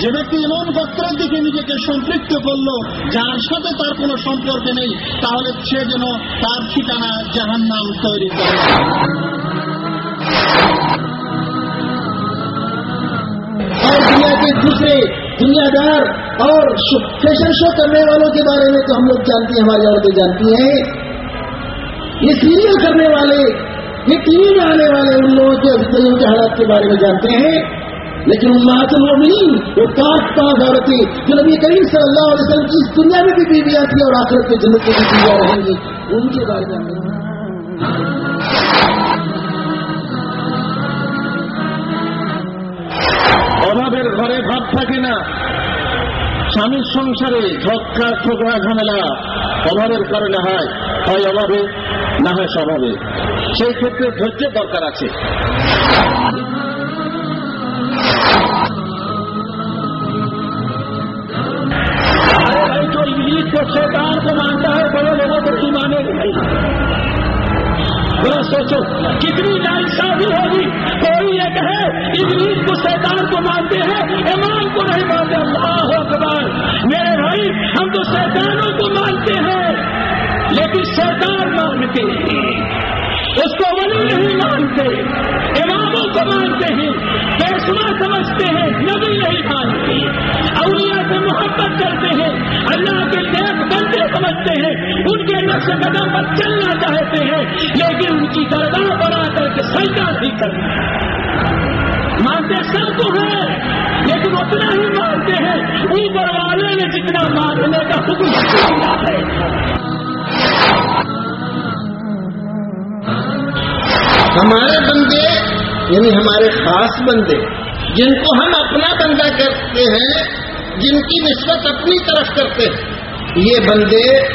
যে ব্যক্তি এমন গোত্রের দিকে নিজেকে সম্পৃক্ত করলো যার সাথে তার কোনো সম্পর্ক নেই তাহলে সে যেন তার ঠিকানা জাহান্নাম তৈরি করে और दुनिया के दूसरे दुनियादार और फैशन शो करने वालों के बारे में तो हम लोग जानते हैं हमारी औरतें जानती हैं ये सीरियल करने वाले ये टीवी में आने वाले उन लोगों के कईयों के हालात के बारे में जानते हैं लेकिन उम्मातुल मोमिनीन वो पाक पाक औरतें जो नबी करीम सल्लल्लाहु अलैहि वसल्लम की इस दुनिया में भी बीवियां थी और आखिरत में जन्नत में भी बीवियां रहेंगी उनके बारे में हम অভাবের ঘরে ভাব থাকে না স্বামীর সংসারে ঝক্কা ঠোকরা ঝামেলা অভাবের কারণে হয় হয় অভাবে না হয় স্বভাবে সেই ক্ষেত্রে ধৈর্য দরকার আছে। جو انگلش کو مانتا ہے بڑے لوگوں کو نہیں مانے گی ذرا سوچو کتنی نائنصافی ہوگی؟ کوئی یہ کہے انگلش کو شیطان کو مانتے ہیں، ایمان کو نہیں مانتے، اللہ اکبر۔ میرے بھائی، ہم تو شیطانوں کو مانتے ہیں۔ لیکن سردار مانتے ہیں۔ اس کو ولی نہیں مانتے۔ اماموں کو مانتے ہیں۔ فیصلہ سمجھتے ہیں۔ نبی نہیں مانتے۔ اولیاء سے محبت کرتے ہیں۔ اللہ کے دیکھ بندے سمجھتے ہیں۔ ان کے نقش قدم پر چلنا چاہتے ہیں۔ لیکن ان کی درگاہ بنا کر کے سجدہ بھی کرنا مانتے سب کو ہیں، لیکن اتنا ہی مانتے ہیں۔ اوپر والے نے جتنا مانگنے کا حکم ہے۔ ہمارے بندے یعنی ہمارے خاص بندے، جن کو ہم اپنا بندہ کرتے ہیں، جن کی نسبت اپنی طرف کرتے ہیں۔ یہ بندے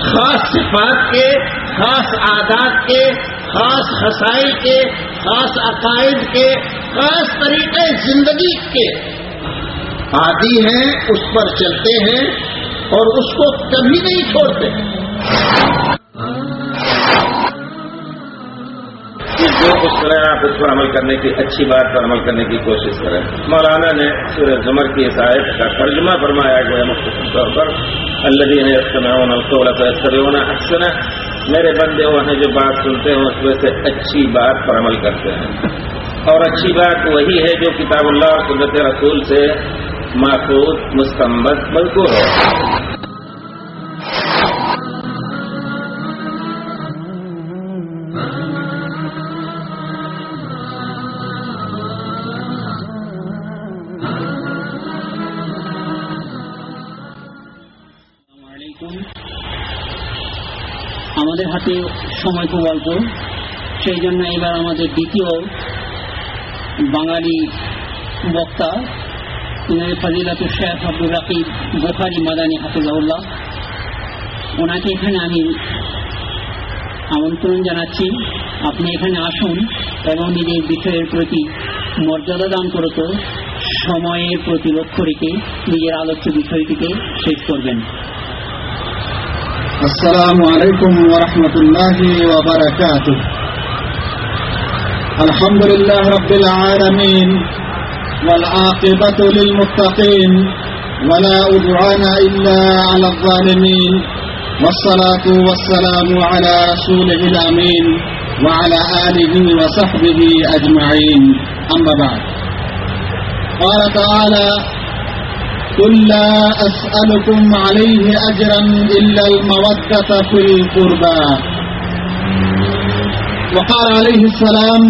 خاص صفات کے، خاص عادات کے، خاص خسائی کے، خاص عقائد کے، خاص طریقے زندگی کے عادی ہیں، اس پر چلتے ہیں اور اس کو کبھی نہیں چھوڑتے۔ جو اصول ہیں آپ اس پر عمل کرنے کی، اچھی بات پر عمل کرنے کی کوشش کریں۔ مولانا نے سورہ زمر کی عصاہد کا ترجمہ فرمایا گیا مختصر طور پر اللہ جی نے اکثر میرے بندے، وہ ہیں جو بات سنتے ہیں، اس میں سے اچھی بات پر عمل کرتے ہیں۔ اور اچھی بات وہی ہے جو کتاب اللہ اور قدرت رسول سے ماخوذ مستمت بلکہ ہے۔ আমাদের হাতে সময় খুব অল্প। সেই জন্য এবার আমাদের দ্বিতীয় বাঙালি বক্তা তিনি ফজিলাত শেখ আব্দুর রাকিব বোখারি মাদানী হাফিজাউল্লাহ ওনাকে এখানে আমি আমন্ত্রণ জানাচ্ছি। আপনি এখানে আসুন এবং নিজের বিষয়ের প্রতি মর্যাদা দান করত সময়ের প্রতি লক্ষ্য রেখে নিজের আলোচ্য বিষয়টিকে শেষ করবেন। السلام عليكم ورحمة الله وبركاته. الحمد لله رب العالمين والعاقبة للمتقين ولا أدعان إلا على الظالمين والصلاة والسلام على رسوله الأمين وعلى آله وصحبه أجمعين. أما بعد. قال تعالى قل لا أسألكم عليه أجرا إلا المودة في القربى وقال عليه السلام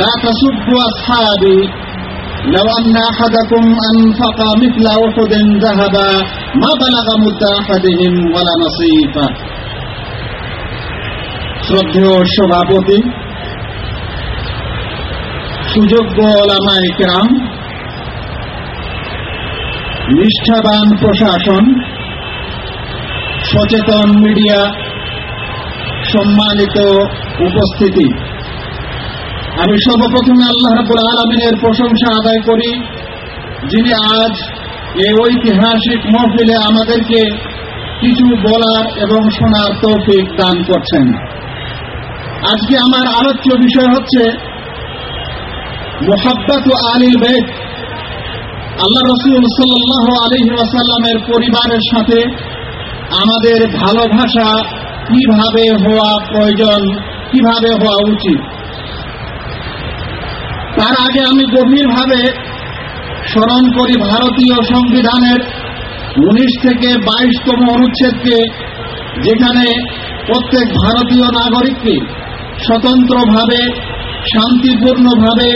لا تسبوا أصحابي لو أن أحدكم أنفق مثل أحد ذهبا ما بلغ مد أحدهم ولا نصيفا শ্রদ্ধেয় সভাপতি সুযোগ্য ওলামা ইকরাম নিষ্ঠাবান প্রশাসন, সচেতন মিডিয়া, সম্মানিত উপস্থিতি। আমি সর্বপ্রথমে আল্লাহ রাবুল আলমিনের প্রশংসা আদায় করি, যিনি আজ এই ঐতিহাসিক মহফিলে আমাদেরকে কিছু বলার এবং শোনার তৌফিক দান করছেন। আজকে আমার আলোচ্য বিষয় হচ্ছে, মোহাব্বত আলীল বেদ আল্লাহ রসুল সাল্লাহ আলহি ওয়াসাল্লামের পরিবারের সাথে আমাদের ভালোবাসা কীভাবে হওয়া প্রয়োজন, কীভাবে হওয়া উচিত। তার আগে আমি গভীরভাবে স্মরণ করি ভারতীয় সংবিধানের উনিশ থেকে বাইশতম অনুচ্ছেদকে, যেখানে প্রত্যেক ভারতীয় নাগরিককে স্বতন্ত্রভাবে, শান্তিপূর্ণভাবে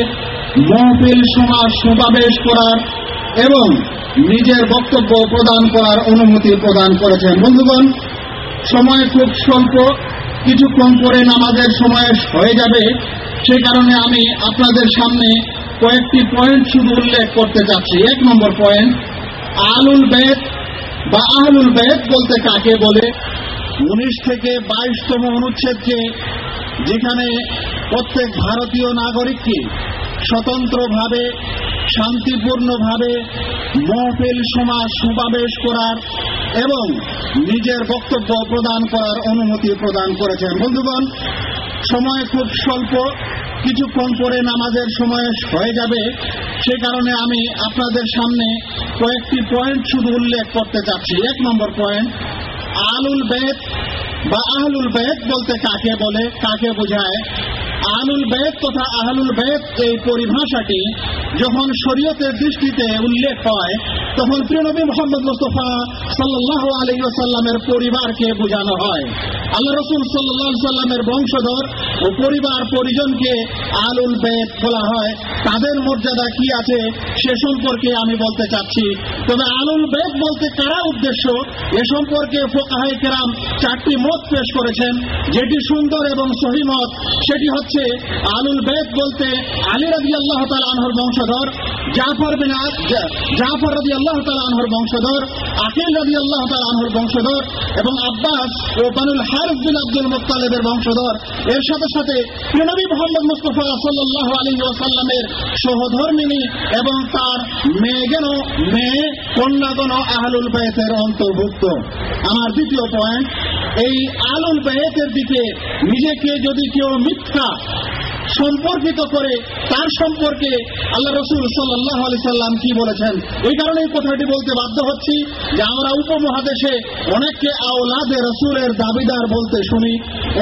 মহফিল সমাজ সমাবেশ করার এবং নিজের বক্তব্য প্রদান করার অনুমতি প্রদান করেছেন। বন্ধুগণ, সময় খুব স্বল্প, কিছুক্ষণ পরে নামাজের সময় হয়ে যাবে। সে কারণে আমি আপনাদের সামনে কয়েকটি পয়েন্ট শুধু উল্লেখ করতে চাচ্ছি। এক নম্বর পয়েন্ট, আলুল বেদ বা আহলুল বেদ বলতে কাকে বলে? উনিশ থেকে বাইশতম অনুচ্ছেদকে যেখানে প্রত্যেক ভারতীয় নাগরিককে স্বতন্ত্রভাবে শান্তিপূর্ণভাবে মহফিল সমাজ সমাবেশ করার এবং নিজের বক্তব্য প্রদান করার অনুমতি প্রদান করেছেন। বন্ধুগণ, সময় খুব স্বল্প, কিছুক্ষণ পরে নামাজের সময় হয়ে যাবে। সে কারণে আমি আপনাদের সামনে কয়েকটি পয়েন্ট শুধু উল্লেখ করতে চাচ্ছি। এক নম্বর পয়েন্ট, আলুল বেদ বা আহলুল বেদ বলতে কাকে বলে, কাকে বোঝায়? আলুল বেদ তথা আহলুল বেদ এই পরিভাষাটি যখন শরীয়তের দৃষ্টিতে উল্লেখ হয় তখন প্রিয়নবী মোহাম্মদ মুস্তফা সাল্লাহ আলী সাল্লামের পরিবারকে বোঝানো হয়। আল্লাহ রসুল সাল্লাহ সাল্লামের বংশধর ও পরিবার পরিজনকে আলুল বেদ বলা হয়। তাদের মর্যাদা কি আছে সে সম্পর্কে আমি বলতে চাচ্ছি। তবে আলুল বেদ বলতে কারা উদ্দেশ্য? এ সম্পর্কে ফোকাহাই কেরাম চারটি মত পেশ করেছেন। যেটি সুন্দর এবং সহিমত সেটি হচ্ছে আলুল বেদ বলতে আলী রাজি আল্লাহ আনহর বংশধর জাফর বিন জাফর রাজি আল্লাহ আনহর বংশধর আকিল রাজি আল্লাহ আনহর বংশধর এবং আব্বাস ও বানুল হারিফ বিন আব্দুল মুক্তালেবের বংশধর। এর সাথে সাথে নবী মোহাম্মদ মুস্তফা সাল্লাহ আলী ওয়াসাল্লামের সহধর্মিনী এবং তার মেয়েগণ মেয়ে কন্যাগণ আহলুল বেতের অন্তর্ভুক্ত। আমার দ্বিতীয় পয়েন্ট এই আলুল বেহেতের দিকে নিজেকে যদি কেউ মিথ্যা সম্পর্কিত করে, তার সম্পর্কে আল্লাহ রসুল সাল্লাহ আলি সাল্লাম কি বলেছেন? এই কারণে এই কথাটি বলতে বাধ্য হচ্ছি যে আমরা উপমহাদেশে অনেককে আওলাদে রসুলের দাবিদার বলতে শুনি,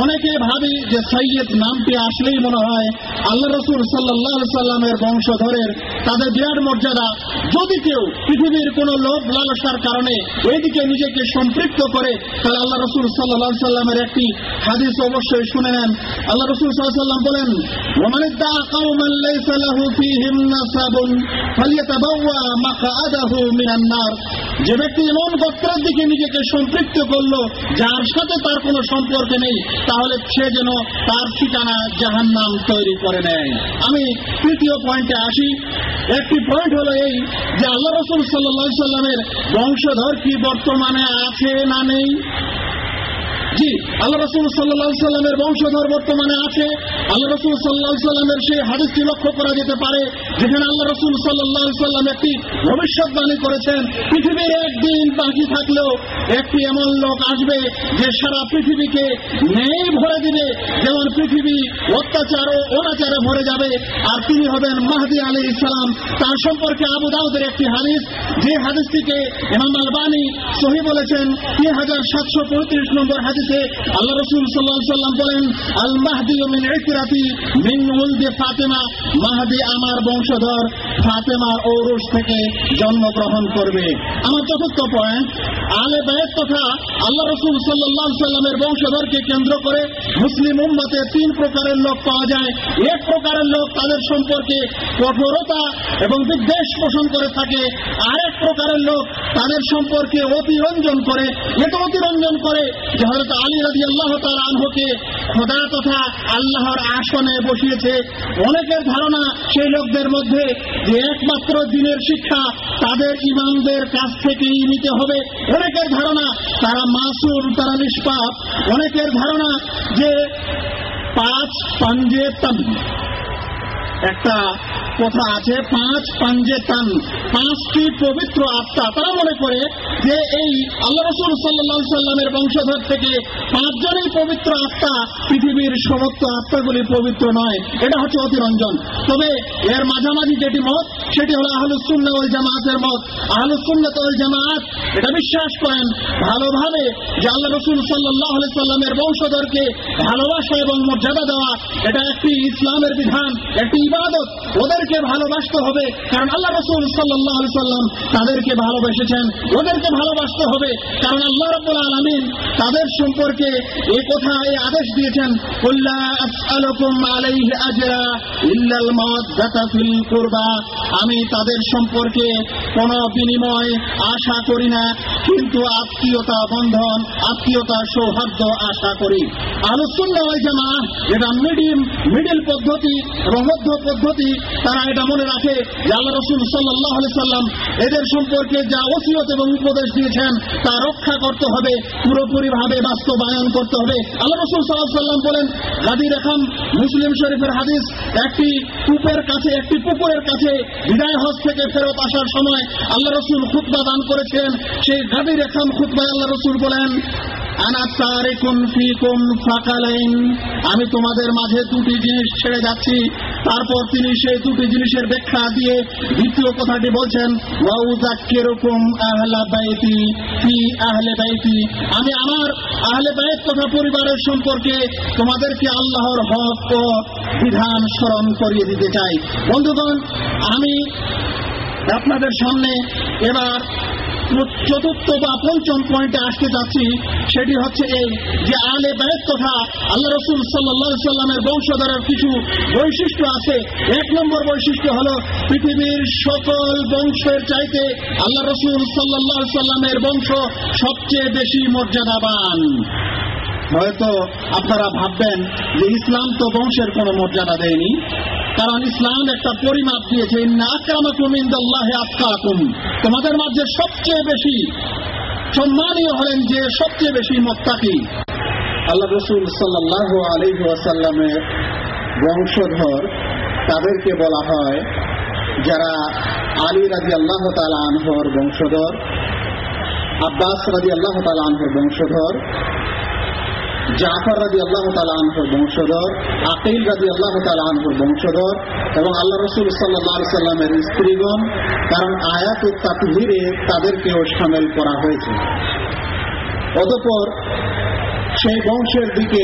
অনেকে ভাবি যে সৈয়দ নামটি আসলেই মনে হয় আল্লাহ রসুল সাল্লাহ সাল্লামের বংশধরের তাদের বিরাট মর্যাদা। যদি কেউ পৃথিবীর কোন লোভ লালসার কারণে এদিকে নিজেকে সম্পৃক্ত করে, তাহলে আল্লাহ রসুল সাল্লাহ সাল্লামের একটি হাদিস অবশ্যই শুনে নেন। আল্লাহ রসুল সাল্লাহ সাল্লাম বলেন ومن ادعى قوما ليس له فيهم نسب فليتبوأ مقعده من النار যে ব্যক্তি এমন গোত্রের দিকে নিজেকে সম্পৃক্ত করলো যার সাথে তার কোনো সম্পর্ক নেই তাহলে সে যেন তার ঠিকানা জাহান নাম তৈরি করে নেয় আমি তৃতীয় পয়েন্টে আসি একটি পয়েন্ট হলো এই যে আল্লাহ রসুল সাল্লা সাল্লামের বংশধর কি বর্তমানে আছে না নেই জি আল্লাহ রসুল সাল্লাহ সাল্লামের বংশধর বর্তমানে আছে। আল্লাহ রসুল সাল্লাহ সাল্লামের সেই হাদিসটি লক্ষ্য করা যেতে পারে, যেখানে আল্লাহ রসুল সাল্লাহ সাল্লাম একটি ভবিষ্যৎবাণী করেছেন, পৃথিবীর একদিন বাকি থাকলেও একটি এমন লোক আসবে যে সারা পৃথিবীকে নেই ভরে দিবে, যেমন পৃথিবী অত্যাচার ও অনাচারে ভরে যাবে। আর তিনি হবেন মাহদি আলী ইসলাম তার সম্পর্কে আবু দাউদের একটি হাদিস। যে হাদিসটিকে ইমাম আলবানী সহি বলেছেন, তিন হাজার সাতশো পঁয়ত্রিশ নম্বর হাদিস হাদিসে আল্লাহ রসুল সাল্লাহ সাল্লাম বলেন আল মাহদি মিন ইকরাতি মিন উলদে ফাতেমা। মাহদি আমার বংশধর ফাতেমার ঔরস থেকে জন্মগ্রহণ করবে। আমার চতুর্থ পয়েন্ট আলে বায়েত তথা আল্লাহ রসুল সাল্লাহ সাল্লামের বংশধরকে কেন্দ্র করে মুসলিম উম্মতে তিন প্রকারের লোক পাওয়া যায়। এক প্রকারের লোক তাদের সম্পর্কে কঠোরতা এবং বিদ্বেষ পোষণ করে থাকে। আরেক প্রকারের লোক তাদের সম্পর্কে অতিরঞ্জন করে এত অতিরঞ্জন করে যে হয়তো আলী রাজি আল্লাহ আনহকে খোদা তথা আল্লাহর আসনে বসিয়েছে। অনেকের ধারণা সেই লোকদের মধ্যে যে একমাত্র দিনের শিক্ষা তাদের ইমামদের কাছ থেকেই নিতে হবে। অনেকের ধারণা তারা মাসুর, তারা নিষ্পাপ। অনেকের ধারণা যে পাঁচ পাঞ্জে একটা কথা আছে, পাঁচ পাঞ্জে টান, পাঁচটি পবিত্র আত্মা। তারা মনে করে যে এই আল্লাহ রসুল সাল্লা সাল্লামের বংশধর থেকে পাঁচজনই পবিত্র আত্মা পৃথিবীর সমস্ত আত্মাগুলি পবিত্র নয়। এটা হচ্ছে অতিরঞ্জন। তবে এর মাঝামাঝি যেটি মত সেটি হলো আহলুসুন্না ওই জামাতের মত। আহলুসুন্নাত ওই জামাত, এটা বিশ্বাস করেন, ভালোভাবে যে আল্লাহ রসুল সাল্লাহ সাল্লামের বংশধরকে ভালোবাসা এবং মর্যাদা দেওয়া, এটা একটি ইসলামের বিধান, একটি ইবাদত। ওদেরকে ভালোবাসতে হবে, কারণ আল্লাহ রসুল সাল্লাহ সাল্লাম তাদেরকে ভালোবেসেছেন। ওদেরকে ভালোবাসতে হবে, কারণ আল্লাহ রব্বুল আলমিন তাদের সম্পর্কে এ কথা, এই আদেশ দিয়েছেন আলাইহি আজরা ইল্লাল মাওয়াদ্দাতা ফিল কুরবা। আমি তাদের সম্পর্কে কোনো বিনিময় আশা করি না, কিন্তু আত্মীয়তা বন্ধন, আত্মীয়তা সৌহার্দ্য আশা করি। আলোচনা ওই জামা এটা মিডিম মিডিল পদ্ধতি এবং পদ্ধতি, তারা এটা মনে রাখে যে আল্লাহ রসুল সাল্লাহ সাল্লাম এদের সম্পর্কে যা ওসিয়ত এবং উপদেশ দিয়েছেন, তা রক্ষা করতে হবে পুরোপুরি ভাবে বাস্তবায়ন করতে হবে। আল্লাহ রসুল সাল্লাহ সাল্লাম বলেন, গাদি রেখাম মুসলিম শরীফের হাদিস একটি কূপের কাছে, একটি পুকুরের কাছে বিদায় হজ থেকে ফেরত আসার সময় আল্লাহ রসুল খুতবা দান করেছেন। সেই গাদি রেখাম খুতবায় আল্লাহ রসুল বলেন আমি তোমাদের মাঝে দুটি জিনিস ছেড়ে যাচ্ছি। তারপর তিনি সেই দুটি জিনিসের ব্যাখ্যা দিয়ে দ্বিতীয় কথাটি বলছেন আমি আমার আহলে বাইত তথা পরিবারের সম্পর্কে তোমাদেরকে আল্লাহর হক বিধান স্মরণ করিয়ে দিতে চাই। বন্ধুগণ, আমি আপনাদের সামনে এবার চতুর্থ বা পঞ্চম পয়েন্টে আসতে যাচ্ছি। সেটি হচ্ছে এই যে আলে বায়ত তথা আল্লাহ রসুল সাল্লাহ সাল্লামের বংশধরের কিছু বৈশিষ্ট্য আছে। এক নম্বর বৈশিষ্ট্য হল পৃথিবীর সকল বংশের চাইতে আল্লাহ রসুল সাল্লাহ সাল্লামের বংশ সবচেয়ে বেশি মর্যাদাবান। হয়তো আপনারা ভাববেন যে ইসলাম তো বংশের কোনো মর্যাদা দেয়নি। কারণ ইসলাম একটা পরিমাপ দিয়েছে তোমাদের মাঝে সবচেয়ে বেশি সম্মানীয় হলেন যে সবচেয়ে বেশি মোত্তাকি। আল্লাহ রসুল সাল্লাহ আলী ওয়াসাল্লামের বংশধর, তাদেরকে বলা হয় যারা আলী রাজি আল্লাহ তালা আনহর বংশধর, আব্বাস রাজি আল্লাহ তালা আনহর বংশধর। জাফর রাজি আল্লাহ তালাহর বংশধর, আকিল রাজি আল্লাহ তালাহর বংশধর এবং আল্লাহ রসুল সাল্লাহ সাল্লামের স্ত্রীগণ, কারণ আয়াত ও তাতহিরে তাদেরকেও সামিল করা হয়েছে। অতপর সেই বংশের দিকে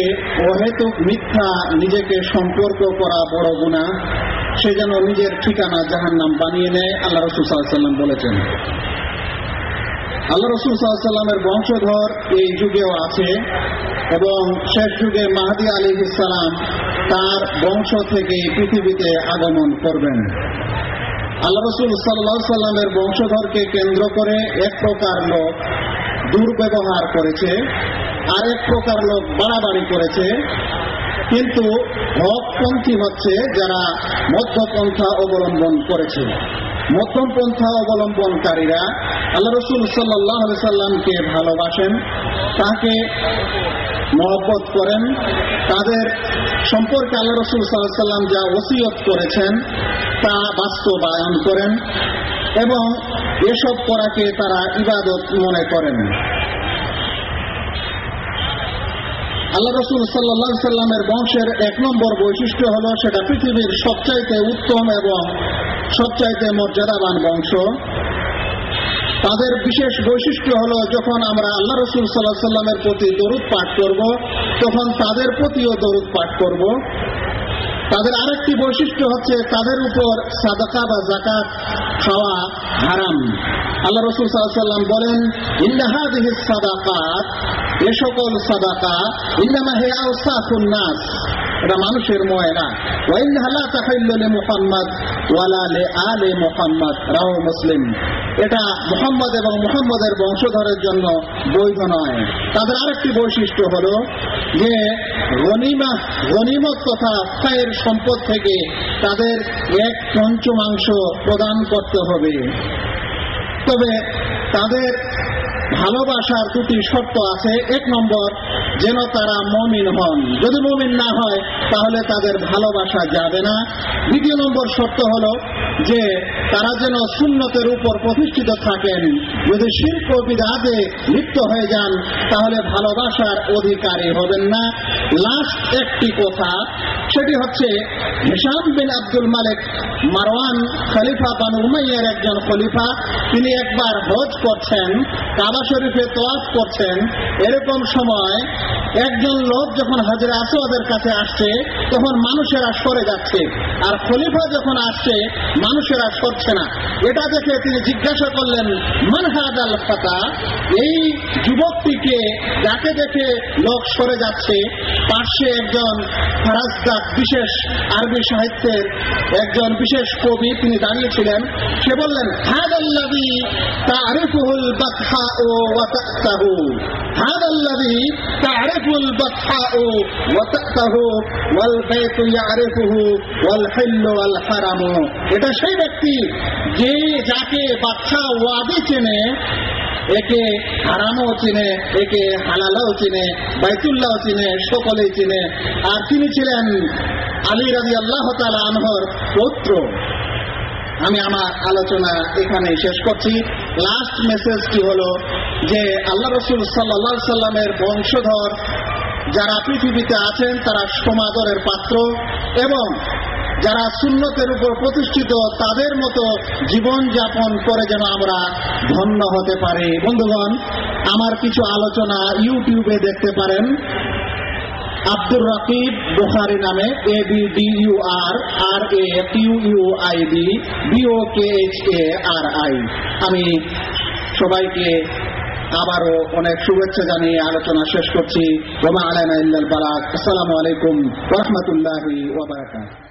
অহেতুক মিথ্যা নিজেকে সম্পর্ক করা বড় গুণা সে যেন নিজের ঠিকানা জাহান নাম বানিয়ে নেয়, আল্লাহ রসুল সাল্লাম বলেছেন। আল্লাহ রসুল সাল্লামের বংশধর এই যুগেও আছে। এবং শেষ যুগে মাহাদি আলী ইসালাম তার বংশ থেকে পৃথিবীতে আগমন করবেন। আল্লাহ রসুল সাল্লাহ সাল্লামের বংশধরকে কেন্দ্র করে এক প্রকার লোক দুর্ব্যবহার করেছে আর এক প্রকার লোক বাড়াবাড়ি করেছে। কিন্তু হকপন্থী হচ্ছে যারা মধ্যপন্থা অবলম্বন করেছে। মধ্যম পন্থা অবলম্বনকারীরা আল্লাহ রসুল সাল্লাহ সাল্লামকে ভালোবাসেন, তাকে মহব্বত করেন। তাদের সম্পর্কে আল্লাহ রসুল সাল্লাম যা ওসিয়ত করেছেন, তা বাস্তবায়ন করেন এবং এসব করাকে তারা ইবাদত মনে করেন। আল্লাহ রসুল সাল্লাহ সাল্লামের বংশের এক নম্বর বৈশিষ্ট্য হল, সেটা পৃথিবীর সবচাইতে উত্তম এবং সবচাইতে মর্যাদাবান বংশ। তাদের বিশেষ বৈশিষ্ট্য হলো, যখন আমরা আল্লাহ রসুল সাল্লাহ সাল্লামের প্রতি দরুদ পাঠ করব, তখন তাদের প্রতিও দরুদ পাঠ করব। তাদের আরেকটি বৈশিষ্ট্য হচ্ছে, তাদের উপর সাদাকা বা জাকাত খাওয়া হারাম। আল্লাহ রসুল সাল্লাম বলেন ইন্দাহাদিহ সাদাকাত এ সকল সাদাকা ইন্দামা হে নাস এটা মানুষের ময়না ওয়াইন্দাহালা তাহাইল্লে মুহাম্মদ ওয়ালা লে আলে মুহাম্মদ রাও মুসলিম। এটা মুহাম্মদ এবং মুহাম্মদের বংশধরের জন্য বৈধ নয়। তাদের আরেকটি বৈশিষ্ট্য হলো যে গনিমা, গনিমত তথা ফায়ের সম্পদ থেকে তাদের এক পঞ্চমাংশ প্রদান করতে হবে। তবে তাদের ভালোবাসার দুটি শর্ত আছে। এক নম্বর, যেন তারা মমিন হন। যদি মমিন না হয়, তাহলে তাদের ভালোবাসা যাবে না। দ্বিতীয় নম্বর শর্ত হলো যে তারা যেন সুন্নতের উপর প্রতিষ্ঠিত থাকেন। যদি শিল্প বিধাতে লিপ্ত হয়ে যান, তাহলে ভালোবাসার অধিকারী হবেন না। লাস্ট একটি কথা সেটি হচ্ছে হিসাম বিন আব্দুল মালিক মারওয়ান খলিফা বানু উমাইয়ার একজন খলিফা। তিনি একবার হজ করছেন, কাবা শরীফে তোয়াফ করছেন। এরকম সময় একজন লোক যখন হাজরা আসওয়াদের কাছে আসছে, তখন মানুষেরা সরে যাচ্ছে। আর খলিফা যখন আসছে, মানুষেরা সরছে না। এটা দেখে তিনি জিজ্ঞাসা করলেন মানহাদ আল ফাতা? এই যুবকটিকে যাকে দেখে লোক সরে যাচ্ছে, পার্শ্বে একজন ফারাজদাক বিশেষ আরবি সাহিত্যের একজন বিশেষ কবি তিনি দাঁড়িয়েছিলেন। সে বললেন হাদাল্লাদি ও ওয়াতাহু হাদাল্লাদি ও ওয়াতাহু ওয়াল বাইতু ওয়াল হিল্লু ওয়াল হারামু। এটা সেই ব্যক্তি যে যাকে বাচ্চা ওয়াদি চেনে একে হারামও চিনে, একে হালালাও চিনে বাইতুল্লাহ চিনে, সকলেই চিনে। আর তিনি ছিলেন আলী রাজি আল্লাহ আনহর পৌত্র। আমি আমার আলোচনা এখানে শেষ করছি। লাস্ট মেসেজ মেসেজটি হলো? যে আল্লাহ রসুল সাল্লা সাল্লামের বংশধর যারা পৃথিবীতে আছেন, তারা সমাদরের পাত্র এবং যারা সুন্নতের উপর প্রতিষ্ঠিত, তাদের মতো জীবন যাপন করে যেন আমরা ধন্য হতে পারি। বন্ধুগণ, আমার কিছু আলোচনা ইউটিউবে দেখতে পারেন। আব্দুর রকিব বুখারি নামে A B D U R R A Q U I B B O K H A R I আমি সবাইকে আবারও অনেক শুভেচ্ছা জানিয়ে আলোচনা শেষ করছি। রোমা আলাইনা ইল্লাল বালাক আসসালামু আলাইকুম রহমতুল্লাহি ওয়া বারাকাতুহু।